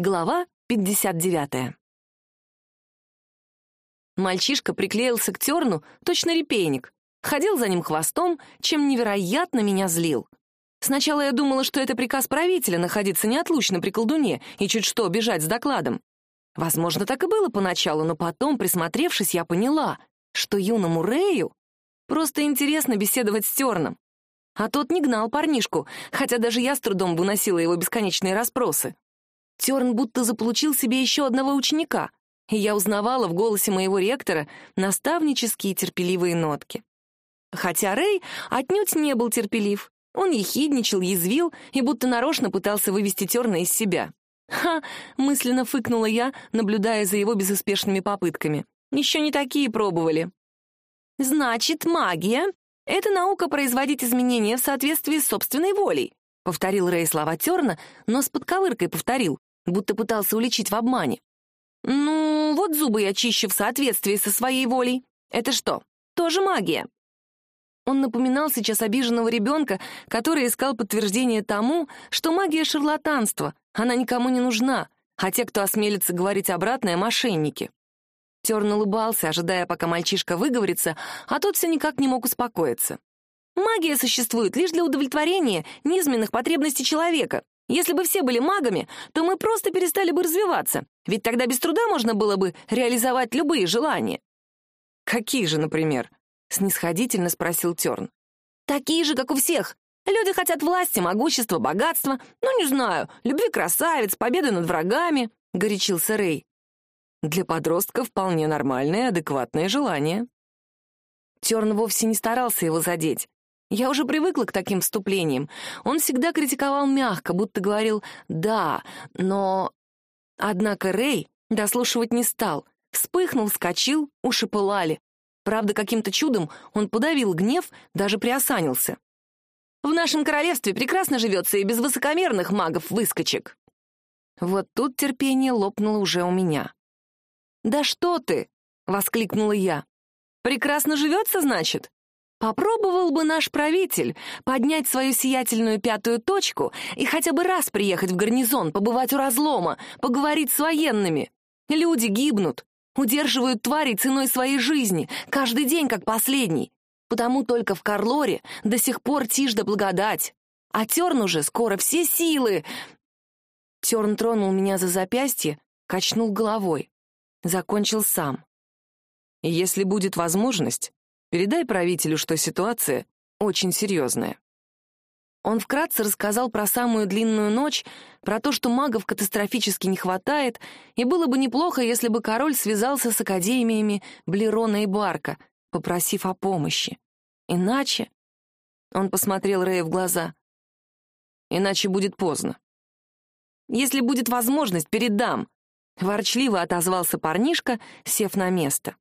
Глава 59. Мальчишка приклеился к терну, точно репейник. Ходил за ним хвостом, чем невероятно меня злил. Сначала я думала, что это приказ правителя находиться неотлучно при колдуне и чуть что бежать с докладом. Возможно, так и было поначалу, но потом, присмотревшись, я поняла, что юному Рэю просто интересно беседовать с терном. А тот не гнал парнишку, хотя даже я с трудом выносила его бесконечные расспросы. Терн будто заполучил себе еще одного ученика, и я узнавала в голосе моего ректора наставнические терпеливые нотки. Хотя Рэй отнюдь не был терпелив. Он ехидничал, язвил и будто нарочно пытался вывести Терна из себя. «Ха!» — мысленно фыкнула я, наблюдая за его безуспешными попытками. «Еще не такие пробовали». «Значит, магия — это наука производить изменения в соответствии с собственной волей», — повторил Рэй слова Терна, но с подковыркой повторил, будто пытался уличить в обмане. «Ну, вот зубы я чищу в соответствии со своей волей. Это что, тоже магия?» Он напоминал сейчас обиженного ребенка, который искал подтверждение тому, что магия — шарлатанство, она никому не нужна, а те, кто осмелится говорить обратное, — мошенники. Терн улыбался, ожидая, пока мальчишка выговорится, а тот все никак не мог успокоиться. Магия существует лишь для удовлетворения низменных потребностей человека. Если бы все были магами, то мы просто перестали бы развиваться, ведь тогда без труда можно было бы реализовать любые желания. «Какие же, например?» — снисходительно спросил Терн. «Такие же, как у всех. Люди хотят власти, могущества, богатства, ну, не знаю, любви красавиц, победы над врагами», — горячился Рэй. «Для подростка вполне нормальное, адекватное желание». Терн вовсе не старался его задеть. Я уже привыкла к таким вступлениям. Он всегда критиковал мягко, будто говорил «да», но... Однако Рэй дослушивать не стал. Вспыхнул, вскочил, уши пылали. Правда, каким-то чудом он подавил гнев, даже приосанился. «В нашем королевстве прекрасно живется и без высокомерных магов-выскочек». Вот тут терпение лопнуло уже у меня. «Да что ты!» — воскликнула я. «Прекрасно живется, значит?» Попробовал бы наш правитель поднять свою сиятельную пятую точку и хотя бы раз приехать в гарнизон, побывать у разлома, поговорить с военными. Люди гибнут, удерживают твари ценой своей жизни, каждый день как последний. Потому только в Карлоре до сих пор тишь да благодать. А Терн уже скоро все силы. Терн тронул меня за запястье, качнул головой. Закончил сам. Если будет возможность, Передай правителю, что ситуация очень серьезная». Он вкратце рассказал про самую длинную ночь, про то, что магов катастрофически не хватает, и было бы неплохо, если бы король связался с академиями Блерона и Барка, попросив о помощи. Иначе... Он посмотрел Рэя в глаза. «Иначе будет поздно. Если будет возможность, передам», — ворчливо отозвался парнишка, сев на место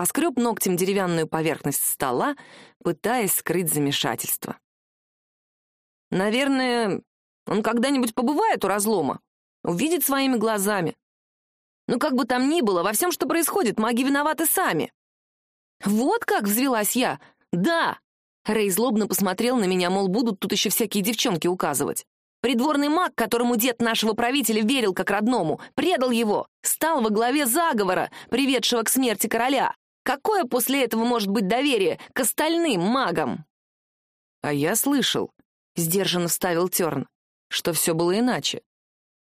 поскреб ногтем деревянную поверхность стола, пытаясь скрыть замешательство. «Наверное, он когда-нибудь побывает у разлома, увидит своими глазами. Ну, как бы там ни было, во всем, что происходит, маги виноваты сами». «Вот как!» — взвелась я. «Да!» Рэй злобно посмотрел на меня, мол, будут тут еще всякие девчонки указывать. Придворный маг, которому дед нашего правителя верил как родному, предал его, стал во главе заговора, приведшего к смерти короля. Какое после этого может быть доверие к остальным магам? А я слышал, сдержанно вставил Терн, что все было иначе.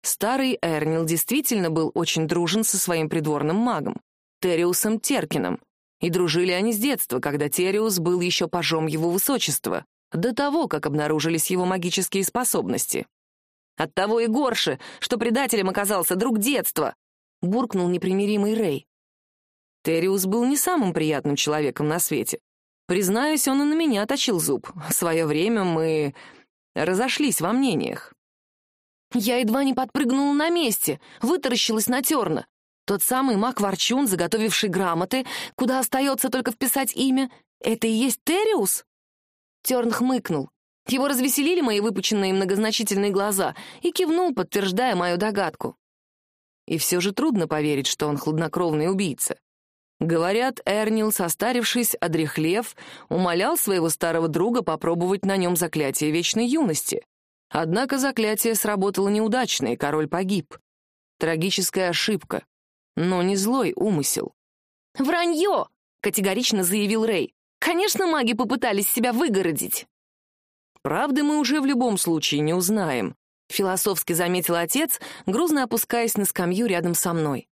Старый Эрнил действительно был очень дружен со своим придворным магом, Териусом Теркином, и дружили они с детства, когда Териус был еще пажом его высочества, до того, как обнаружились его магические способности. Оттого и горше, что предателем оказался друг детства, буркнул непримиримый Рэй. Териус был не самым приятным человеком на свете. Признаюсь, он и на меня точил зуб. В свое время мы разошлись во мнениях. Я едва не подпрыгнула на месте, вытаращилась на терна. Тот самый маг-ворчун, заготовивший грамоты, куда остается только вписать имя, это и есть Териус? Терн хмыкнул. Его развеселили мои выпученные многозначительные глаза и кивнул, подтверждая мою догадку. И все же трудно поверить, что он хладнокровный убийца. Говорят, Эрнил, состарившись, одрехлев, умолял своего старого друга попробовать на нем заклятие вечной юности. Однако заклятие сработало неудачно, и король погиб. Трагическая ошибка, но не злой умысел. «Вранье!» — категорично заявил Рэй. «Конечно, маги попытались себя выгородить». «Правды мы уже в любом случае не узнаем», — философски заметил отец, грузно опускаясь на скамью рядом со мной.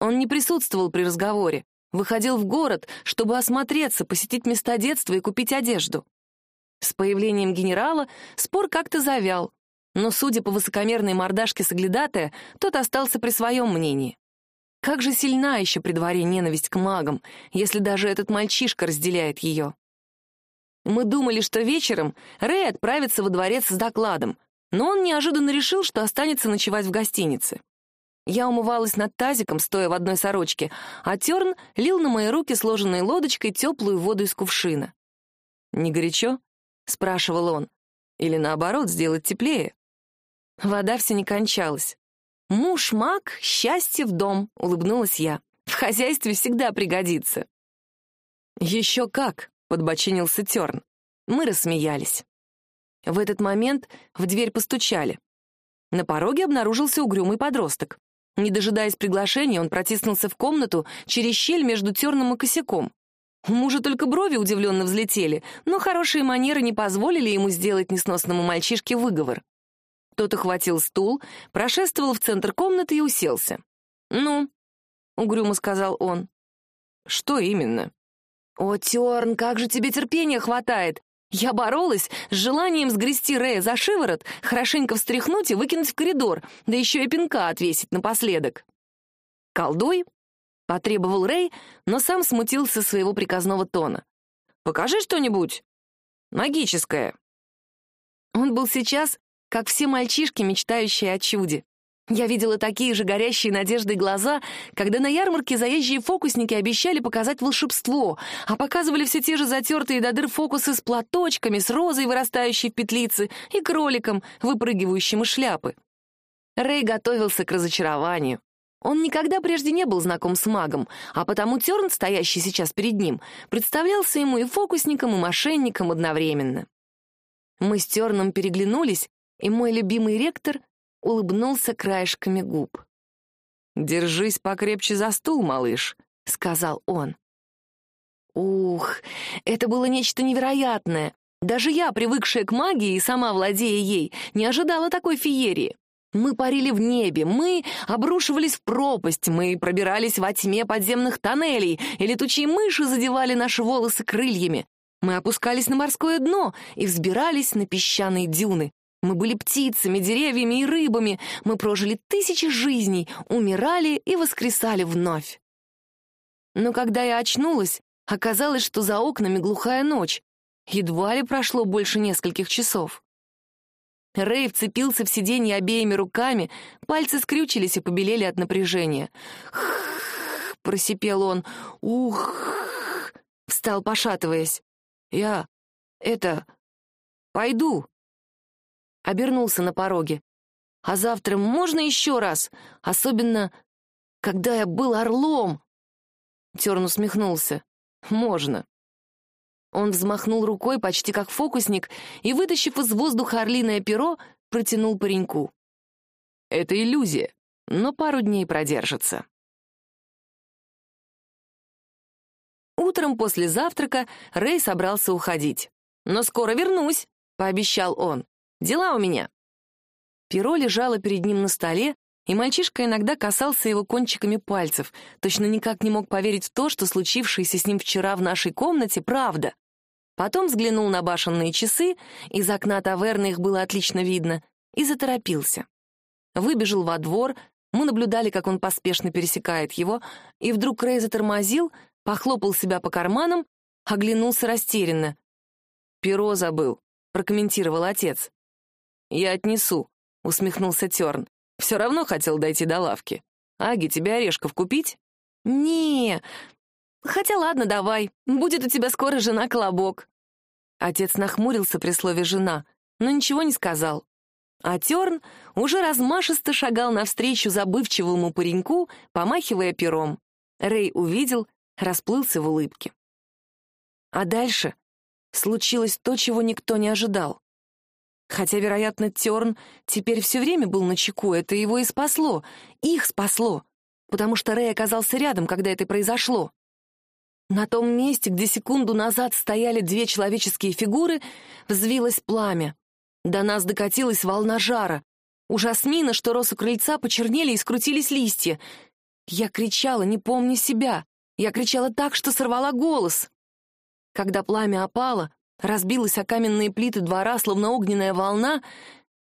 Он не присутствовал при разговоре, выходил в город, чтобы осмотреться, посетить места детства и купить одежду. С появлением генерала спор как-то завял, но, судя по высокомерной мордашке соглядатая, тот остался при своем мнении. Как же сильна еще при дворе ненависть к магам, если даже этот мальчишка разделяет ее. Мы думали, что вечером Рэй отправится во дворец с докладом, но он неожиданно решил, что останется ночевать в гостинице. Я умывалась над тазиком, стоя в одной сорочке, а Терн лил на мои руки сложенной лодочкой теплую воду из кувшина. «Не горячо?» — спрашивал он. «Или наоборот, сделать теплее?» Вода все не кончалась. «Муж маг, счастье в дом», — улыбнулась я. «В хозяйстве всегда пригодится». «Еще как», — подбочинился Терн. Мы рассмеялись. В этот момент в дверь постучали. На пороге обнаружился угрюмый подросток. Не дожидаясь приглашения, он протиснулся в комнату через щель между терном и косяком. У мужа только брови удивленно взлетели, но хорошие манеры не позволили ему сделать несносному мальчишке выговор. Тот охватил стул, прошествовал в центр комнаты и уселся. «Ну?» — угрюмо сказал он. «Что именно?» «О, Терн, как же тебе терпения хватает! Я боролась с желанием сгрести Рэя за шиворот, хорошенько встряхнуть и выкинуть в коридор, да еще и пинка отвесить напоследок. «Колдуй!» — потребовал Рэй, но сам смутился своего приказного тона. «Покажи что-нибудь магическое». Он был сейчас, как все мальчишки, мечтающие о чуде. Я видела такие же горящие надеждой глаза, когда на ярмарке заезжие фокусники обещали показать волшебство, а показывали все те же затертые до дыр фокусы с платочками, с розой, вырастающей в петлицы, и кроликом, выпрыгивающим из шляпы. Рэй готовился к разочарованию. Он никогда прежде не был знаком с магом, а потому Терн, стоящий сейчас перед ним, представлялся ему и фокусником, и мошенником одновременно. Мы с Терном переглянулись, и мой любимый ректор улыбнулся краешками губ. «Держись покрепче за стул, малыш», — сказал он. Ух, это было нечто невероятное. Даже я, привыкшая к магии и сама владея ей, не ожидала такой феерии. Мы парили в небе, мы обрушивались в пропасть, мы пробирались во тьме подземных тоннелей, и летучие мыши задевали наши волосы крыльями. Мы опускались на морское дно и взбирались на песчаные дюны. Мы были птицами, деревьями и рыбами. Мы прожили тысячи жизней, умирали и воскресали вновь. Но когда я очнулась, оказалось, что за окнами глухая ночь. Едва ли прошло больше нескольких часов. Рэй вцепился в сиденье обеими руками, пальцы скрючились и побелели от напряжения. «Х-х-х!» просипел он. «Ух!» Встал, пошатываясь. «Я... это... пойду!» Обернулся на пороге. «А завтра можно еще раз? Особенно, когда я был орлом!» Терн усмехнулся. «Можно». Он взмахнул рукой, почти как фокусник, и, вытащив из воздуха орлиное перо, протянул пареньку. «Это иллюзия, но пару дней продержится». Утром после завтрака Рэй собрался уходить. «Но скоро вернусь», — пообещал он. Дела у меня». Перо лежало перед ним на столе, и мальчишка иногда касался его кончиками пальцев, точно никак не мог поверить в то, что случившееся с ним вчера в нашей комнате — правда. Потом взглянул на башенные часы, из окна таверны их было отлично видно, и заторопился. Выбежал во двор, мы наблюдали, как он поспешно пересекает его, и вдруг Рэй затормозил, похлопал себя по карманам, оглянулся растерянно. «Перо забыл», — прокомментировал отец. «Я отнесу», — усмехнулся Терн. «Все равно хотел дойти до лавки. Аги, тебе орешков купить?» «Не, хотя ладно, давай. Будет у тебя скоро жена-колобок». Отец нахмурился при слове «жена», но ничего не сказал. А Терн уже размашисто шагал навстречу забывчивому пареньку, помахивая пером. Рэй увидел, расплылся в улыбке. А дальше случилось то, чего никто не ожидал. Хотя, вероятно, Терн теперь все время был на чеку, это его и спасло. Их спасло, потому что Рэй оказался рядом, когда это произошло. На том месте, где секунду назад стояли две человеческие фигуры, взвилось пламя. До нас докатилась волна жара. У жасмина, что рос у крыльца, почернели и скрутились листья. Я кричала, не помня себя. Я кричала так, что сорвала голос. Когда пламя опало, разбилось о каменные плиты двора, словно огненная волна,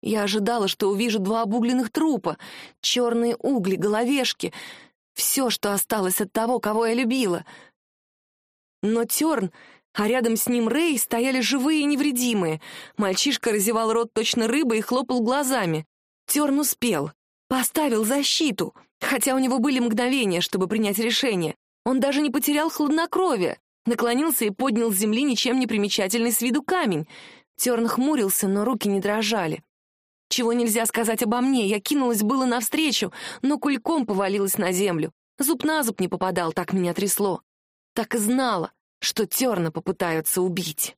я ожидала, что увижу два обугленных трупа, черные угли, головешки, все, что осталось от того, кого я любила — но Терн, а рядом с ним Рэй, стояли живые и невредимые. Мальчишка разевал рот точно рыба и хлопал глазами. Терн успел. Поставил защиту. Хотя у него были мгновения, чтобы принять решение. Он даже не потерял хладнокровие. Наклонился и поднял с земли ничем не примечательный с виду камень. Терн хмурился, но руки не дрожали. Чего нельзя сказать обо мне, я кинулась было навстречу, но кульком повалилась на землю. Зуб на зуб не попадал, так меня трясло. Так и знала, что терна попытаются убить.